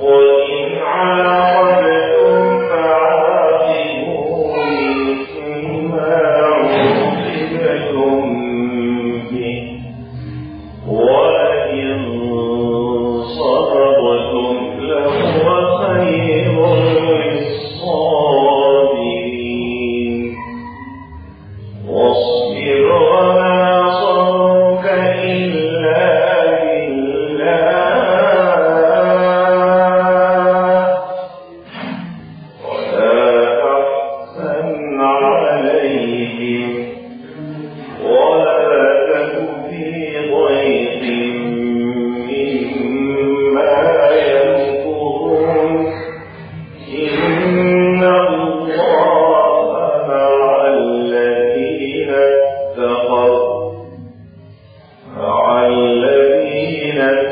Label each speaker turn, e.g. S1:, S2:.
S1: قل إن على إذا